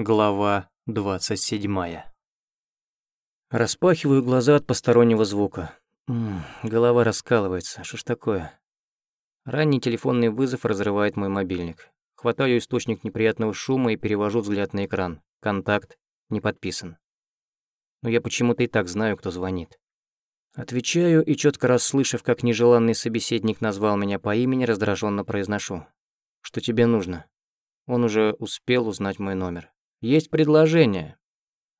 Глава 27. Распахиваю глаза от постороннего звука. М -м, голова раскалывается. Что ж такое? Ранний телефонный вызов разрывает мой мобильник. Хватаю источник неприятного шума и перевожу взгляд на экран. Контакт не подписан. Но я почему-то и так знаю, кто звонит. Отвечаю и, четко расслышав, как нежеланный собеседник назвал меня по имени, раздраженно произношу. «Что тебе нужно?» Он уже успел узнать мой номер. Есть предложение.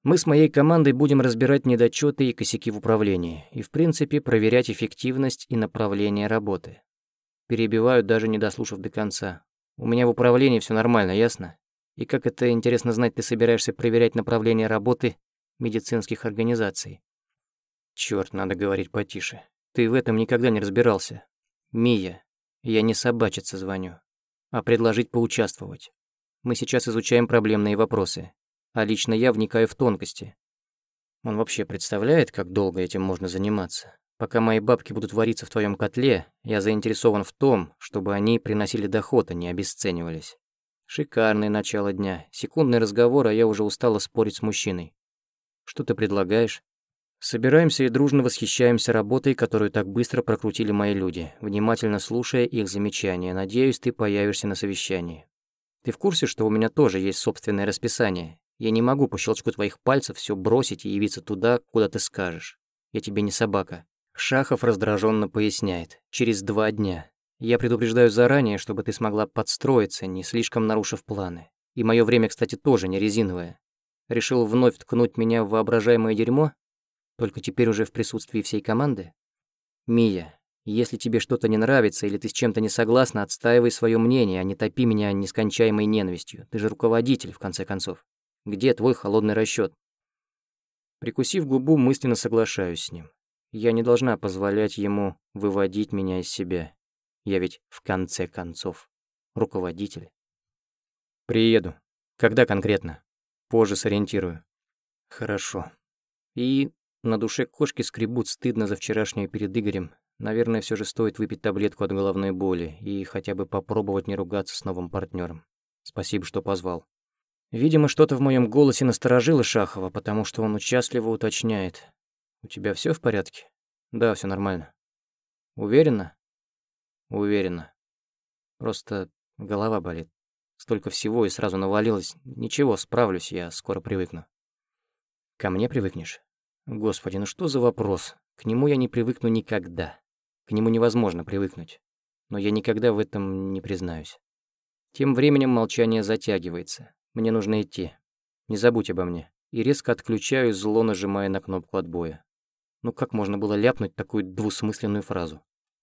Мы с моей командой будем разбирать недочеты и косяки в управлении, и, в принципе, проверять эффективность и направление работы. Перебиваю, даже не дослушав до конца. У меня в управлении все нормально, ясно? И как это, интересно знать, ты собираешься проверять направление работы медицинских организаций? Черт, надо говорить потише. Ты в этом никогда не разбирался. Мия, я не собачиться звоню, а предложить поучаствовать. Мы сейчас изучаем проблемные вопросы, а лично я вникаю в тонкости. Он вообще представляет, как долго этим можно заниматься? Пока мои бабки будут вариться в твоем котле, я заинтересован в том, чтобы они приносили доход, а не обесценивались. Шикарное начало дня. Секундный разговор, а я уже устала спорить с мужчиной. Что ты предлагаешь? Собираемся и дружно восхищаемся работой, которую так быстро прокрутили мои люди, внимательно слушая их замечания. Надеюсь, ты появишься на совещании. Ты в курсе, что у меня тоже есть собственное расписание? Я не могу по щелчку твоих пальцев все бросить и явиться туда, куда ты скажешь. Я тебе не собака». Шахов раздраженно поясняет. «Через два дня. Я предупреждаю заранее, чтобы ты смогла подстроиться, не слишком нарушив планы. И мое время, кстати, тоже не резиновое. Решил вновь ткнуть меня в воображаемое дерьмо? Только теперь уже в присутствии всей команды? Мия, если тебе что-то не нравится или ты с чем-то не согласна, отстаивай свое мнение, а не топи меня нескончаемой ненавистью. Ты же руководитель, в конце концов. Где твой холодный расчет? Прикусив губу, мысленно соглашаюсь с ним. Я не должна позволять ему выводить меня из себя. Я ведь, в конце концов, руководитель. Приеду. Когда конкретно? Позже сориентирую. Хорошо. И на душе кошки скребут стыдно за вчерашнее перед Игорем, Наверное, все же стоит выпить таблетку от головной боли и хотя бы попробовать не ругаться с новым партнером. Спасибо, что позвал. Видимо, что-то в моем голосе насторожило Шахова, потому что он участливо уточняет. «У тебя все в порядке?» «Да, все нормально». «Уверена?» «Уверена. Просто голова болит. Столько всего и сразу навалилось. Ничего, справлюсь, я скоро привыкну». «Ко мне привыкнешь?» «Господи, ну что за вопрос? К нему я не привыкну никогда». К нему невозможно привыкнуть. Но я никогда в этом не признаюсь. Тем временем молчание затягивается. Мне нужно идти. Не забудь обо мне. И резко отключаю, зло нажимая на кнопку отбоя. Ну как можно было ляпнуть такую двусмысленную фразу?